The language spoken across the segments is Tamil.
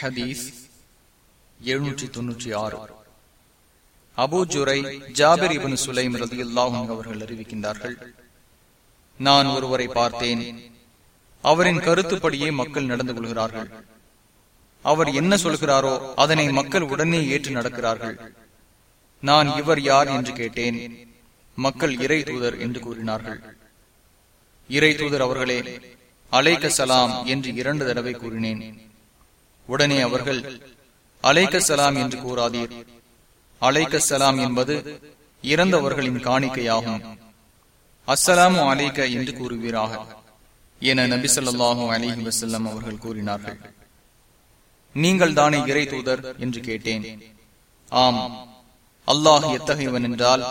ஹதீஸ் எழுநூற்றி தொன்னூற்றி ஆறு. அபூ ஜுரை ஜாபிர் சுலைம் ரதியுல்லாஹும் அவர்கள் அறிவிக்கின்றார்கள். நான் ஒருவரை பார்த்தேன். அவரின் கருத்துப்படியே மக்கள் நடந்து கொள்கிறார்கள். அவர் என்ன சொல்கிறாரோ அதனை மக்கள் உடனே ஏற்று நடக்கிறார்கள். நான் இவர் யார் என்று கேட்டேன். மக்கள் இறை தூதர் என்று கூறினார்கள். இறை தூதர் அவர்களே அலைக்க சலாம் என்று இரண்டு தடவை கூறினேன். உடனே அவர்கள் அலைக்க சலாம் என்று கூறாதீர். அலைக்க சலாம் என்பது இறந்தவர்களின் காணிக்கையாகும். அஸ்ஸலாமு அலைக்க என்று கூறுவீராக. என நபி சொல்லாஹு அலிஹி வசல்லம் அவர்கள் கூறினார்கள். நீங்கள் தானே இறை தூதர் என்று கேட்டேன். ஆம். அல்லாஹ் எத்தகையவன் என்றால்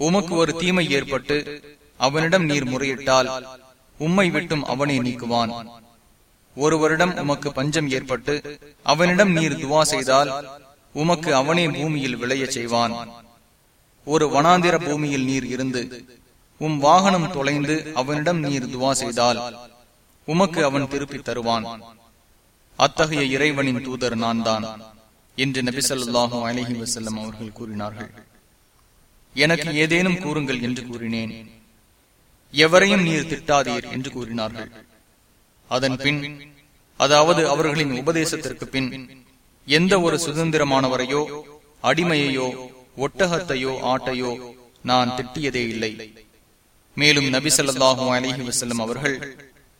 உமக்கு ஒரு தீமை ஏற்பட்டு அவனிடம் நீர் முறையிட்டால் உம்மை விட்டும் அவனை நீக்குவான். ஒருவரிடம் உமக்கு பஞ்சம் ஏற்பட்டு அவனிடம் நீர் துவா செய்தால் உமக்கு அவனே பூமியில் விளைய செய்வான். ஒரு வனாந்திர பூமியில் நீர் இருந்து உம் வாகனம் தொலைந்து அவனிடம் நீர் துவா செய்தால் உமக்கு அவன் திருப்பி தருவான். அத்தகைய இறைவனின் தூதர் நான் தான் என்று நபிசல்லாஹும் அலஹி வசல்லம் அவர்கள் கூறினார்கள். எனக்கு ஏதேனும் கூறுங்கள் என்று கூறினேன். எவரையும் நீர் திட்டாதீர் என்று கூறினார்கள். அதன் பின் அதாவது அவர்களின் உபதேசத்திற்கு பின் எந்த ஒரு சுதந்திரமானவரையோ அடிமையையோ ஒட்டகத்தையோ ஆட்டையோ நான் திட்டியதே இல்லை. மேலும் நபி சொல்லாஹு அலஹி வசல்லம் அவர்கள்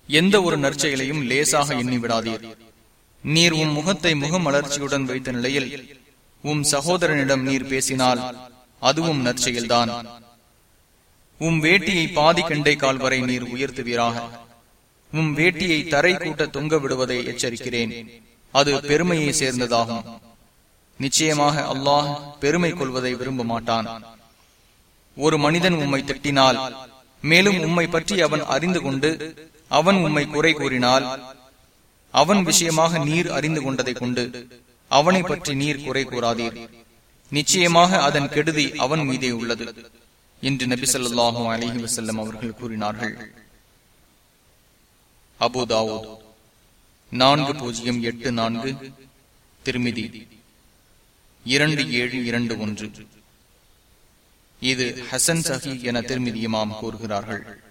எந்த ஒரு நற்செயலையும் லேசாக எண்ணி விடாதீர் நீர் உம் முகத்தை முகமலர்ச்சியுடன் வைத்த நிலையில் உம் சகோதரனிடம் நீர் பேசினால் அதுவும் நற்செயல்தான். உம் வேட்டியை பாதி கண்டை கால் வரை நீர் உயர்த்துவீராக. உம் வேட்டியை தரை கூட்ட தொங்க விடுவதை எச்சரிக்கிறேன். அது பெருமையை சேர்ந்ததாகும். நிச்சயமாக அல்லாஹ் பெருமை கொள்வதை விரும்ப மாட்டான் ஒரு மனிதன் உம்மை திட்டினால் மேலும் உம்மை பற்றி அவன் அறிந்து கொண்டு அவன் உம்மை குறை கூறினால் அவன் விஷயமாக நீர் அறிந்து கொண்டதை கொண்டு அவனை பற்றி நீர் குறை கூறாதீர். நிச்சயமாக அதன் கெடுதி அவன் மீதே உள்ளது என்று நபி சொல்லாஹு அலிஹி வசல்லம் அவர்கள் கூறினார்கள். அபுதாவூத் நான்கு பூஜ்ஜியம் எட்டு நான்கு திருமிதி. இரண்டு ஏழு இரண்டு ஒன்று. இது ஹசன் சஹி என திருமிதியுமாம் கூறுகிறார்கள்.